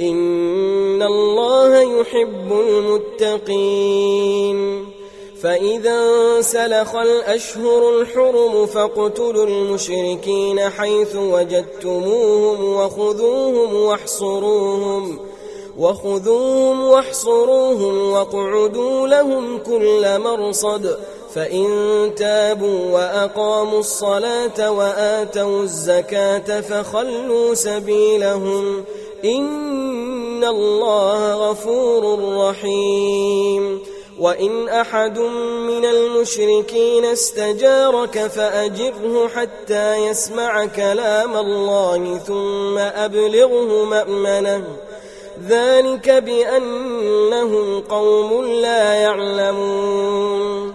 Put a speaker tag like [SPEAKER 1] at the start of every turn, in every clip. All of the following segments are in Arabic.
[SPEAKER 1] إن الله يحب المتقين. فإذا سلخ الأشهر الحرم فاقتلوا المشركين حيث وجدتموهم وخذوهم واحصروهم وخذوهم واحصروهم واقعدوا لهم كل مرصد. فإن تابوا وأقاموا الصلاة وآتوا الزكاة فخلوا سبيلهم. الله غفور رحيم وإن أحد من المشركين استجارك فأجره حتى يسمع كلام الله ثم أبلغه مأمنه ذلك بأنهم قوم لا يعلمون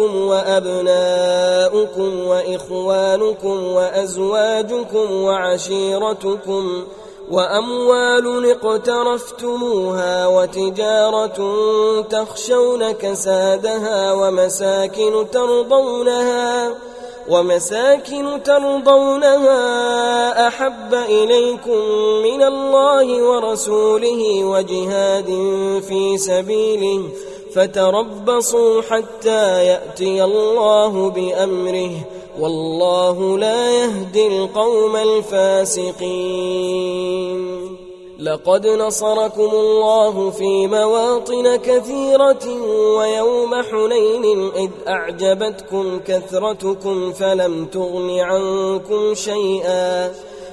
[SPEAKER 1] آباؤكم وأبناؤكم وإخوانكم وأزواجكم وعشيرتكم وأموال اقترفتموها وتجارة تخشون كسادها ومساكن ترضونها ومساكن ترضونها أحب إليكم من الله ورسوله وجهاد في سبيله فتربصوا حتى يأتي الله بأمره والله لا يهدي القوم الفاسقين. لقد نصركم الله في مواطن كثيرة ويوم حنين إذ أعجبتكم كثرتكم فلم تغن عنكم شيئا.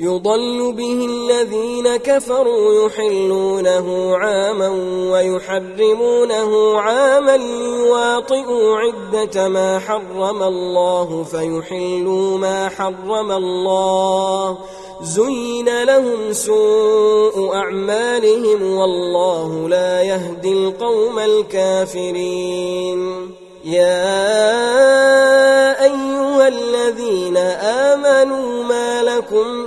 [SPEAKER 1] يضل به الذين كفروا يحلونه عاما ويحرمونه عاما ليواطئوا عدة ما حرم الله فيحلوا ما حرم الله. زين لهم سوء أعمالهم والله لا يهدي القوم الكافرين. يا أيها الذين آمنوا ما لكم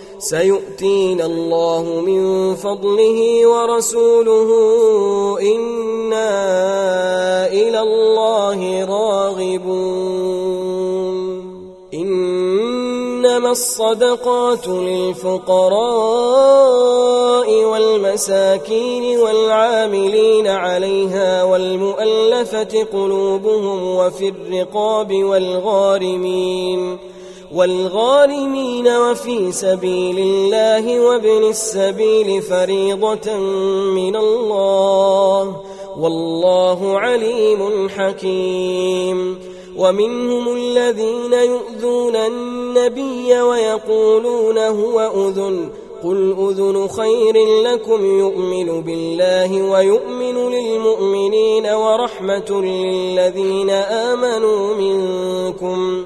[SPEAKER 1] سيؤتينا الله من فضله ورسوله. إنا إلى الله راغبون. إنما الصدقات للفقراء والمساكين والعاملين عليها والمؤلفة قلوبهم وفي الرقاب والغارمين. والغارمين وفي سبيل الله وابن السبيل فريضة من الله والله عليم حكيم. ومنهم الذين يؤذون النبي ويقولون هو أذن قل أذن خير لكم يؤمن بالله ويؤمن للمؤمنين ورحمة للذين آمنوا منكم.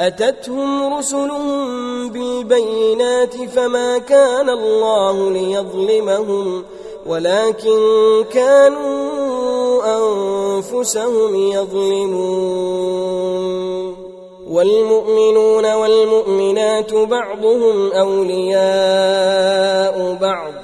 [SPEAKER 1] أتتهم رسلهم بالبينات فما كان الله ليظلمهم ولكن كانوا أنفسهم يظلمون. والمؤمنون والمؤمنات بعضهم أولياء بعض.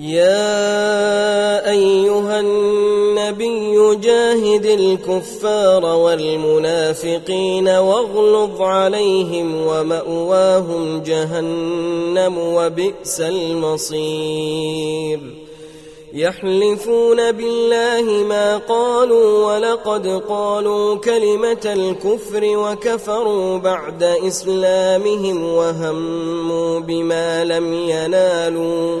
[SPEAKER 1] يا أيها النبي جاهد الكفار والمنافقين واغلظ عليهم ومأواهم جهنم وبئس المصير. يحلفون بالله ما قالوا ولقد قالوا كلمة الكفر وكفروا بعد إسلامهم وهموا بما لم ينالوا.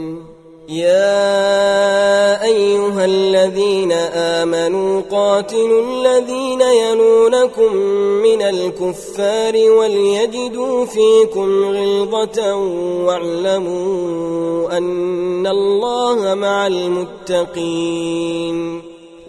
[SPEAKER 1] يا أيها الذين آمنوا قاتلوا الذين يلونكم من الكفار وليجدوا فيكم غلظة واعلموا أن الله مع المتقين